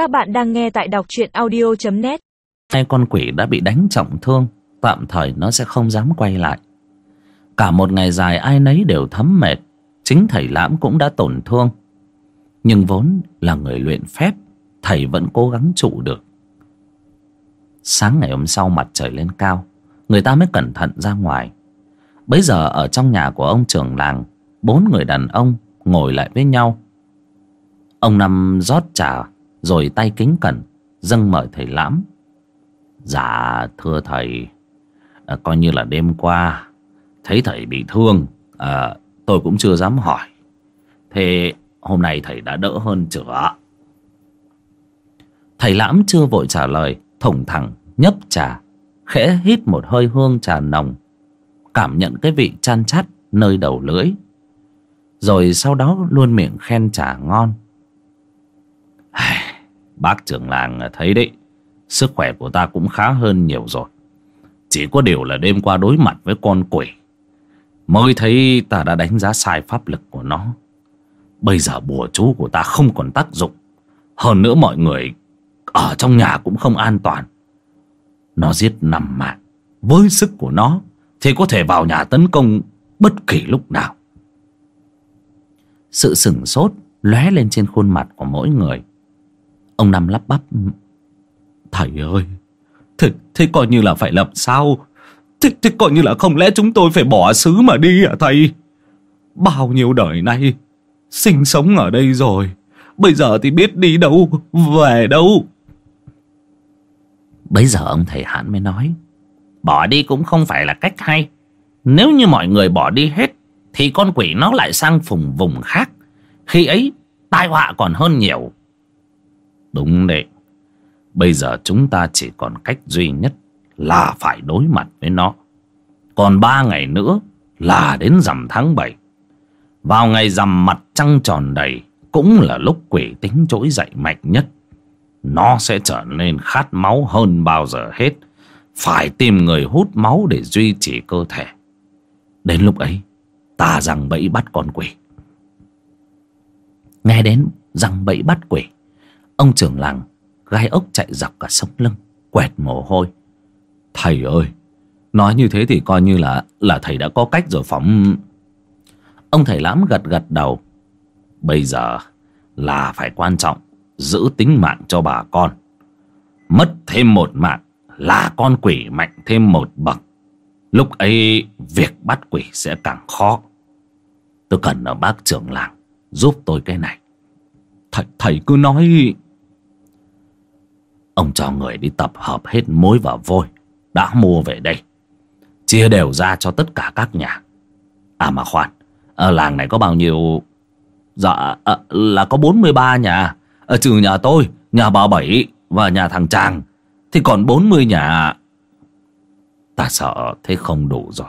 Các bạn đang nghe tại đọc truyện audio.net Hai con quỷ đã bị đánh trọng thương, Tạm thời nó sẽ không dám quay lại. Cả một ngày dài ai nấy đều thấm mệt, Chính thầy Lãm cũng đã tổn thương. Nhưng vốn là người luyện phép, Thầy vẫn cố gắng trụ được. Sáng ngày hôm sau mặt trời lên cao, Người ta mới cẩn thận ra ngoài. Bây giờ ở trong nhà của ông trưởng làng, Bốn người đàn ông ngồi lại với nhau. Ông Năm rót trà rồi tay kính cẩn Dâng mời thầy Lãm. Dạ thưa thầy. À, Coi như là đêm qua Thấy thầy bị thương à, Tôi cũng chưa dám hỏi. Thế hôm nay thầy đã đỡ hơn chưa? Thầy Lãm chưa vội trả lời Thủng thẳng nhấp trà Khẽ hít một hơi hương trà nồng Cảm nhận cái vị chan chát Nơi đầu lưỡi. Rồi sau đó luôn miệng khen trà ngon. Bác trưởng làng thấy đấy, Sức khỏe của ta cũng khá hơn nhiều rồi. Chỉ có điều là đêm qua đối mặt với con quỷ, Mới thấy ta đã đánh giá sai pháp lực của nó. Bây giờ bùa chú của ta không còn tác dụng. Hơn nữa mọi người Ở trong nhà cũng không an toàn. Nó giết nằm mạng. Với sức của nó Thì có thể vào nhà tấn công Bất kỳ lúc nào. Sự sửng sốt lóe lên trên khuôn mặt của mỗi người. Ông Năm lắp bắp Thầy ơi Thế, thế coi như là phải làm sao? Thế, thế coi như là không lẽ chúng tôi phải bỏ xứ mà đi à thầy? Bao nhiêu đời nay Sinh sống ở đây rồi Bây giờ thì biết đi đâu Về đâu? Bây giờ ông thầy Hãn mới nói Bỏ đi cũng không phải là cách hay. Nếu như mọi người bỏ đi hết Thì con quỷ nó lại sang phùng vùng khác. Khi ấy tai họa còn hơn nhiều. Đúng đấy. Bây giờ chúng ta chỉ còn cách duy nhất Là phải đối mặt với nó. Còn ba ngày nữa Là đến rằm tháng 7 Vào ngày rằm mặt trăng tròn đầy, Cũng là lúc quỷ tính trỗi dậy mạnh nhất. Nó sẽ trở nên khát máu hơn bao giờ hết. Phải tìm người hút máu để duy trì cơ thể. Đến lúc ấy, Ta rằng bẫy bắt con quỷ. Nghe đến rằng bẫy bắt quỷ Ông trưởng làng gai ốc chạy dọc cả sống lưng Quẹt mồ hôi. Thầy ơi Nói như thế thì coi như là là thầy đã có cách rồi phóng Ông thầy lãm gật gật đầu. Bây giờ là phải quan trọng Giữ tính mạng cho bà con. Mất thêm một mạng Là con quỷ mạnh thêm một bậc. Lúc ấy Việc bắt quỷ sẽ càng khó. Tôi cần ở bác trưởng làng Giúp tôi cái này. Thầy, thầy cứ nói Ông cho người đi tập hợp hết mối và vôi. Đã mua về đây. Chia đều ra cho tất cả các nhà. À mà khoan Ở làng này có bao nhiêu? Dạ à, là có 43 nhà. Ở trừ nhà tôi Nhà bà Bảy Và nhà thằng Tràng Thì còn 40 nhà. Ta sợ thế không đủ rồi.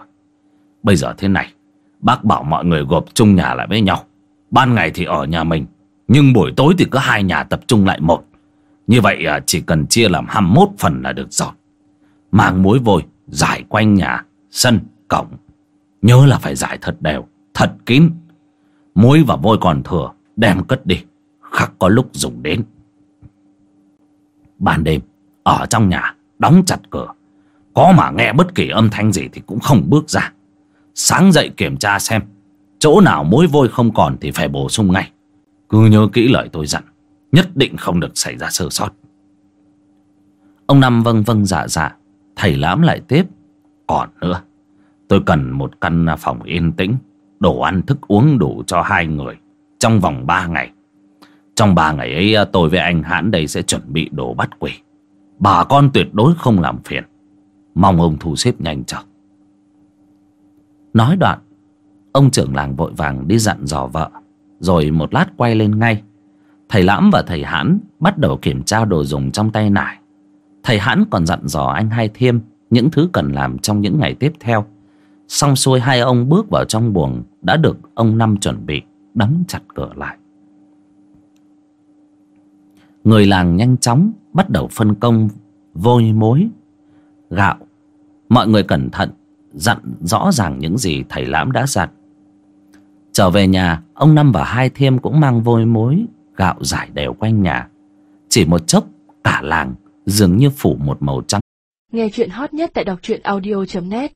Bây giờ thế này Bác bảo mọi người gộp chung nhà lại với nhau. Ban ngày thì ở nhà mình Nhưng buổi tối thì cứ hai nhà tập trung lại một như vậy à, chỉ cần chia làm 21 phần là được rồi. Mang muối vôi, giải quanh nhà, sân, cổng. Nhớ là phải giải thật đều, thật kín. Muối và vôi còn thừa, đem cất đi. Khắc có lúc dùng đến. Ban đêm, ở trong nhà, đóng chặt cửa. Có mà nghe bất kỳ âm thanh gì thì cũng không bước ra. Sáng dậy kiểm tra xem, chỗ nào muối vôi không còn thì phải bổ sung ngay. Cứ nhớ kỹ lời tôi dặn. Nhất định không được xảy ra sơ sót. Ông Năm vâng vâng dạ dạ Thầy lãm lại tiếp, Còn nữa, Tôi cần một căn phòng yên tĩnh, Đồ ăn thức uống đủ cho hai người Trong vòng ba ngày. Trong ba ngày ấy, tôi với anh Hãn đây sẽ chuẩn bị đồ bắt quỷ. Bà con tuyệt đối không làm phiền. Mong ông thu xếp nhanh chóng. Nói đoạn, Ông trưởng làng vội vàng đi dặn dò vợ, Rồi một lát quay lên ngay. Thầy Lãm và thầy Hãn bắt đầu kiểm tra đồ dùng trong tay nải. Thầy Hãn còn dặn dò anh Hai Thiêm những thứ cần làm trong những ngày tiếp theo. Xong xuôi hai ông bước vào trong buồng đã được ông Năm chuẩn bị đóng chặt cửa lại. Người làng nhanh chóng bắt đầu phân công vôi mối, gạo. Mọi người cẩn thận, dặn rõ ràng những gì thầy Lãm đã dặn. Trở về nhà, ông Năm và Hai Thiêm cũng mang vôi mối gạo rải đều quanh nhà. Chỉ một chốc, cả làng dường như phủ một màu trắng. Nghe chuyện hot nhất tại đọc truyện audio.net